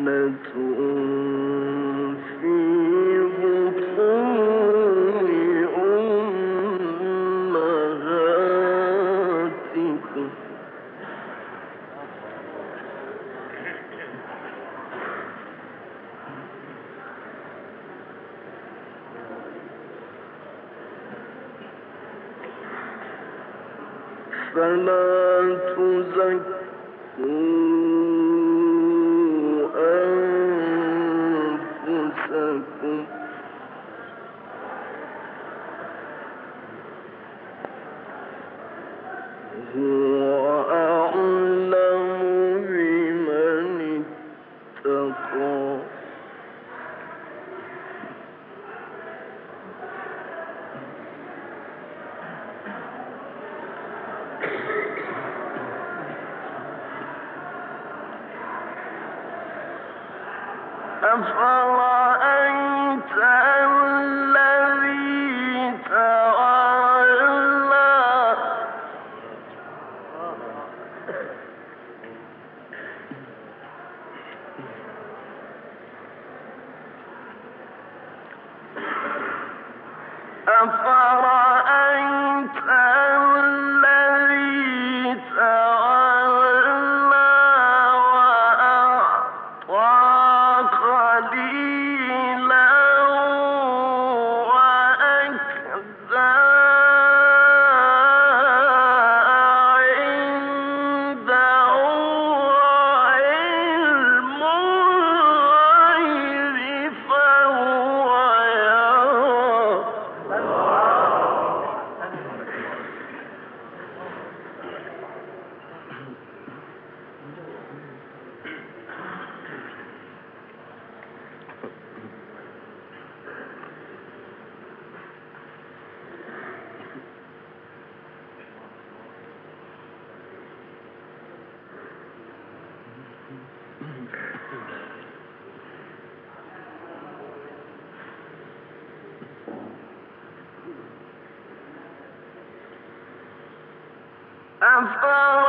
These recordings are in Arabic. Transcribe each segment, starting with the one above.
فلا أفرأيت I'm full.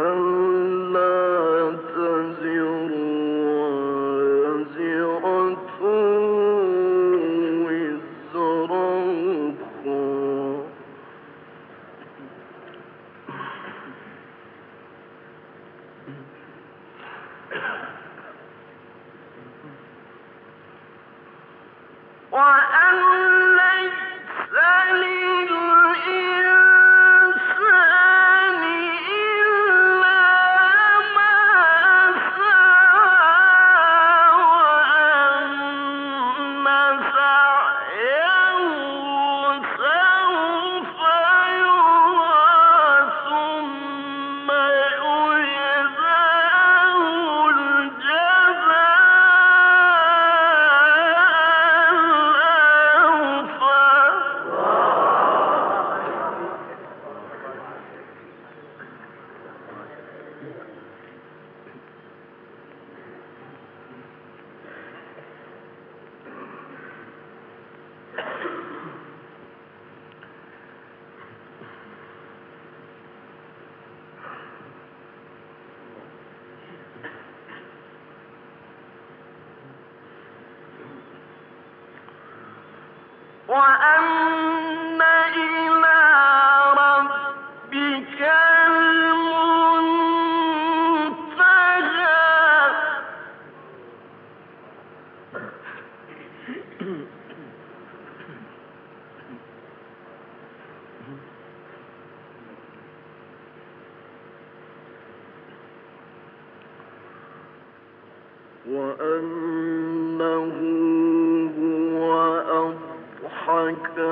Oh, think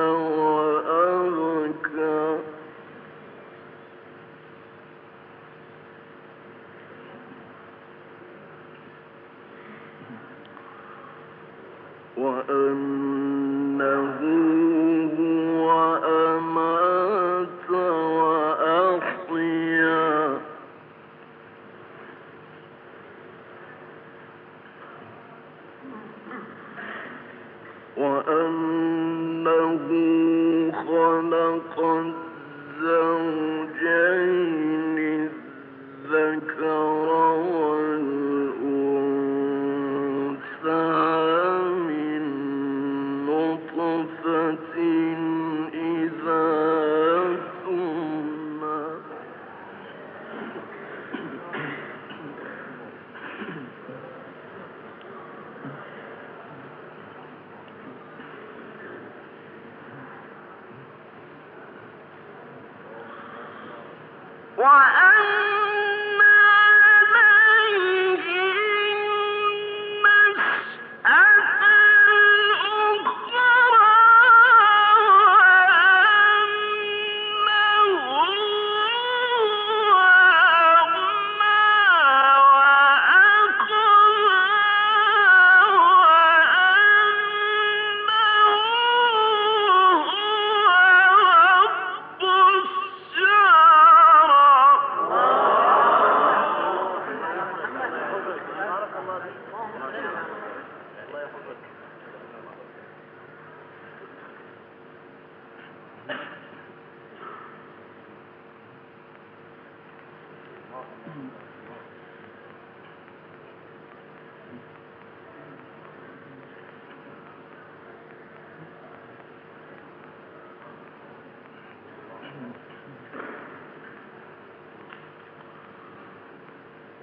وأن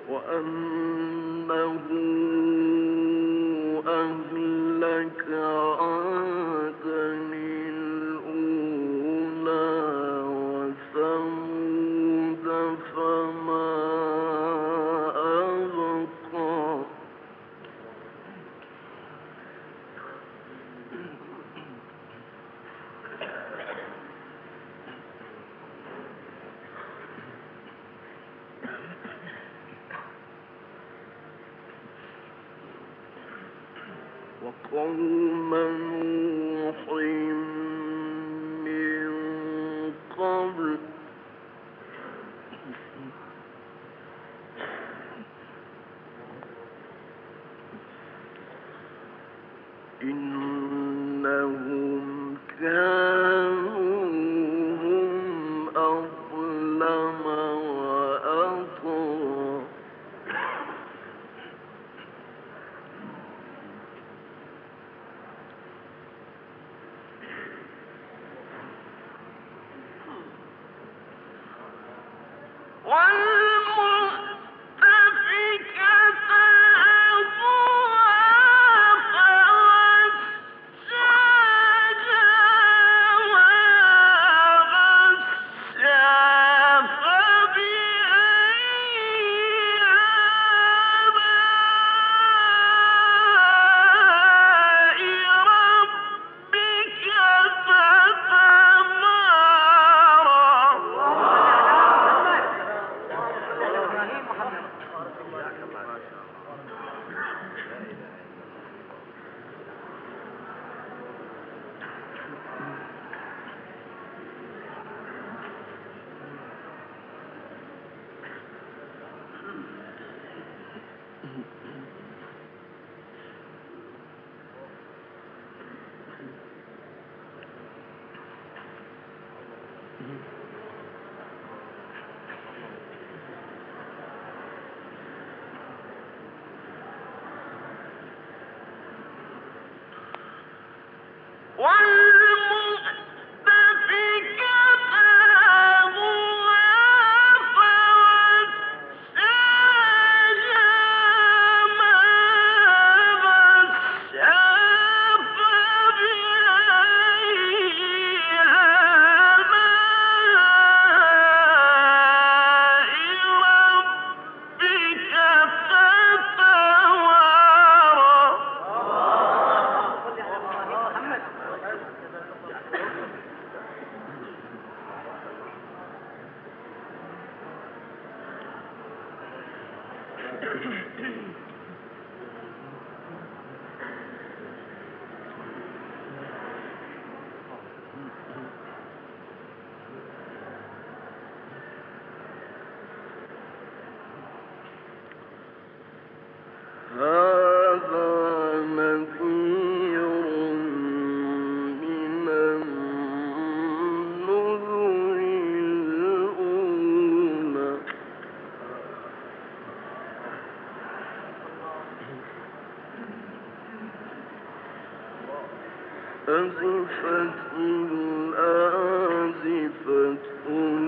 وأنه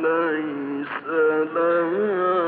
ليس لها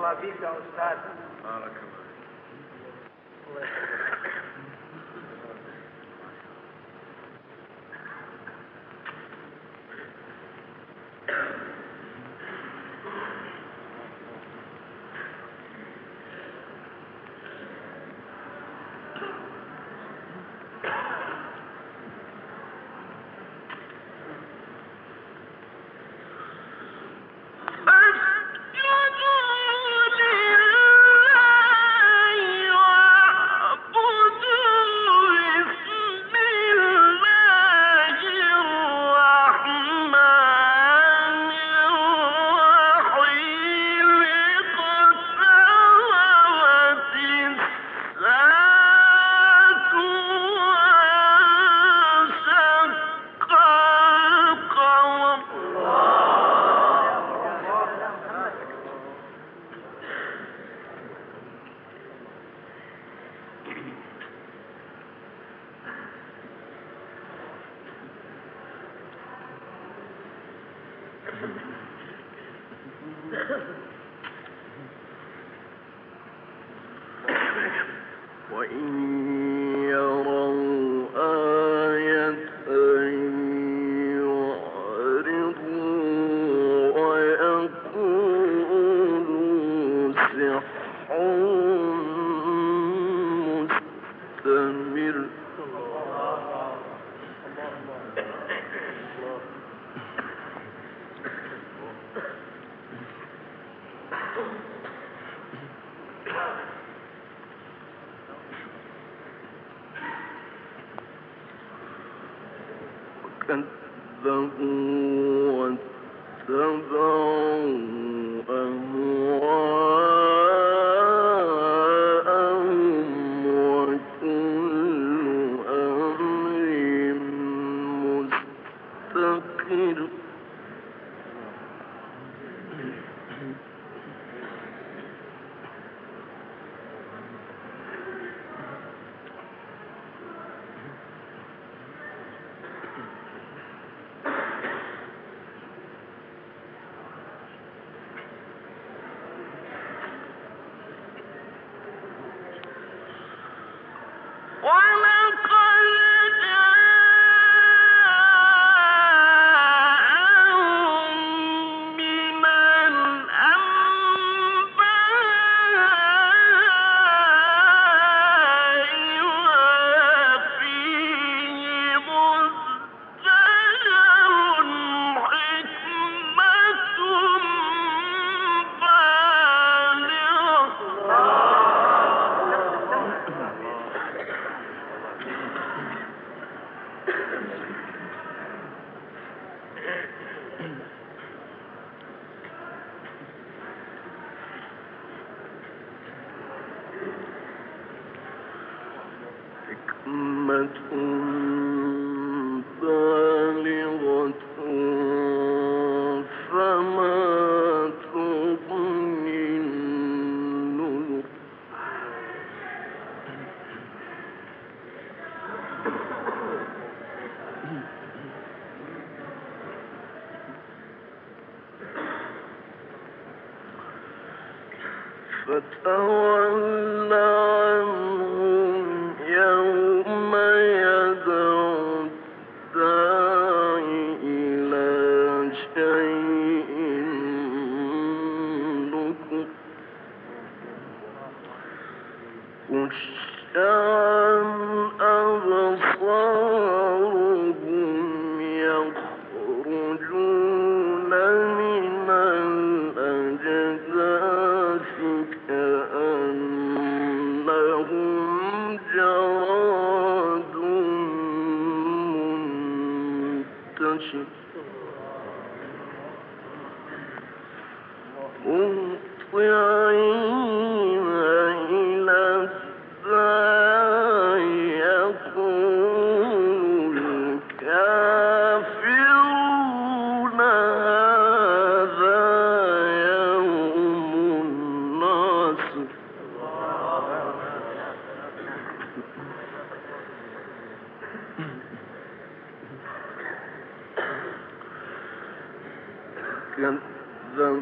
la vida osada. Ah, la cavall. كذبوا واتبعوا أهواءهم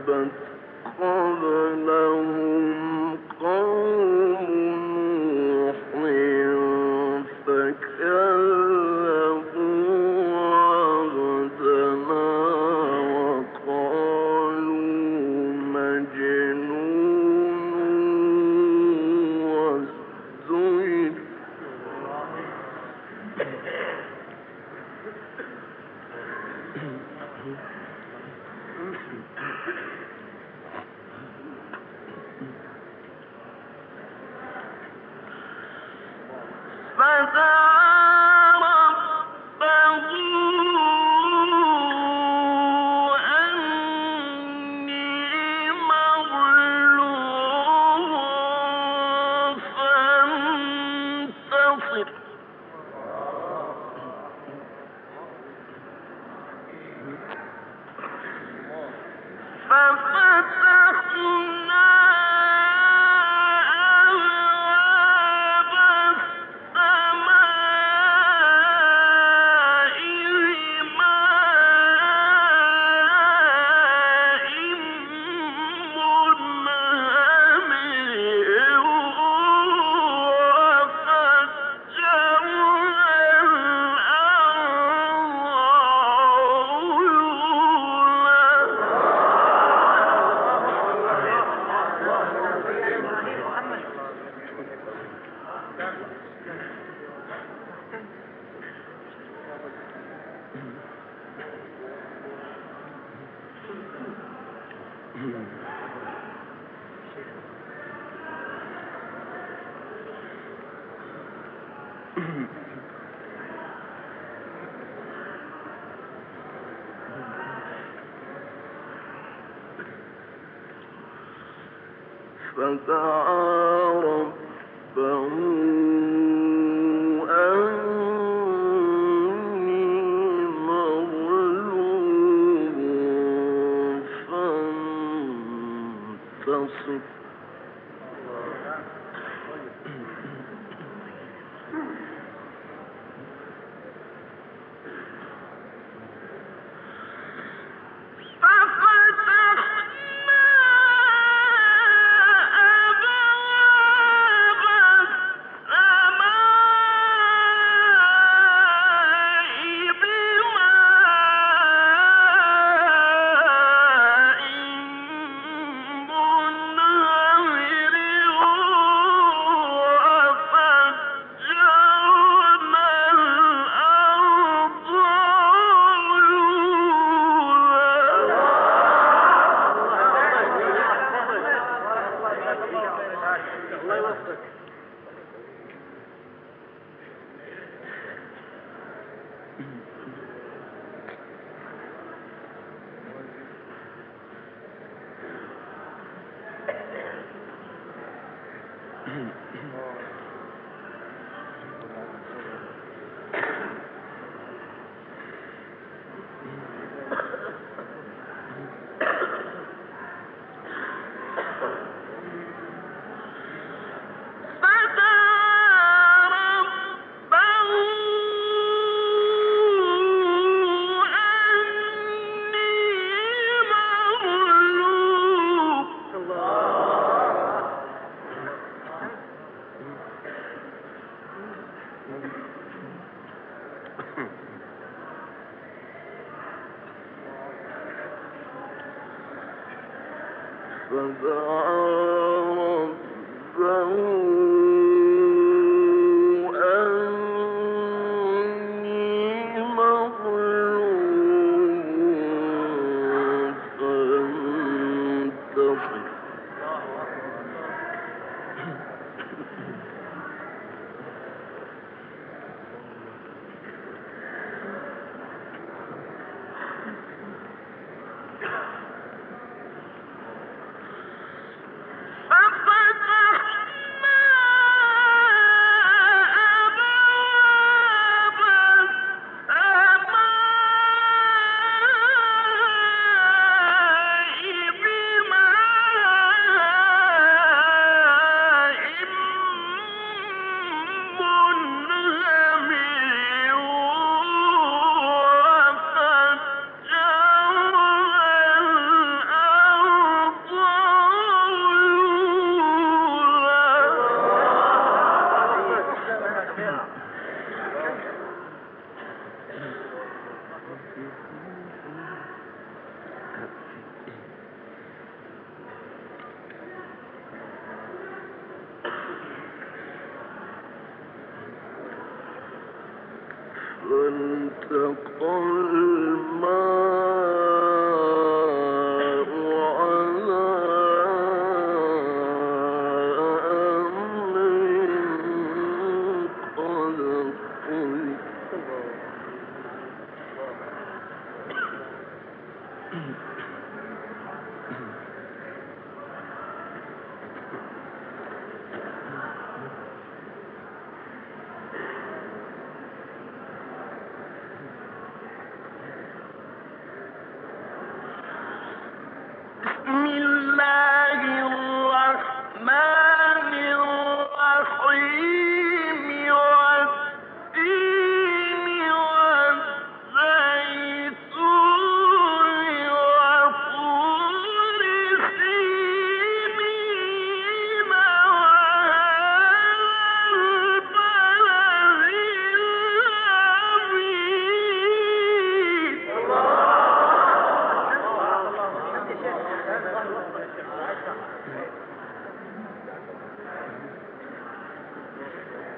Melbourne. Well. Thank you.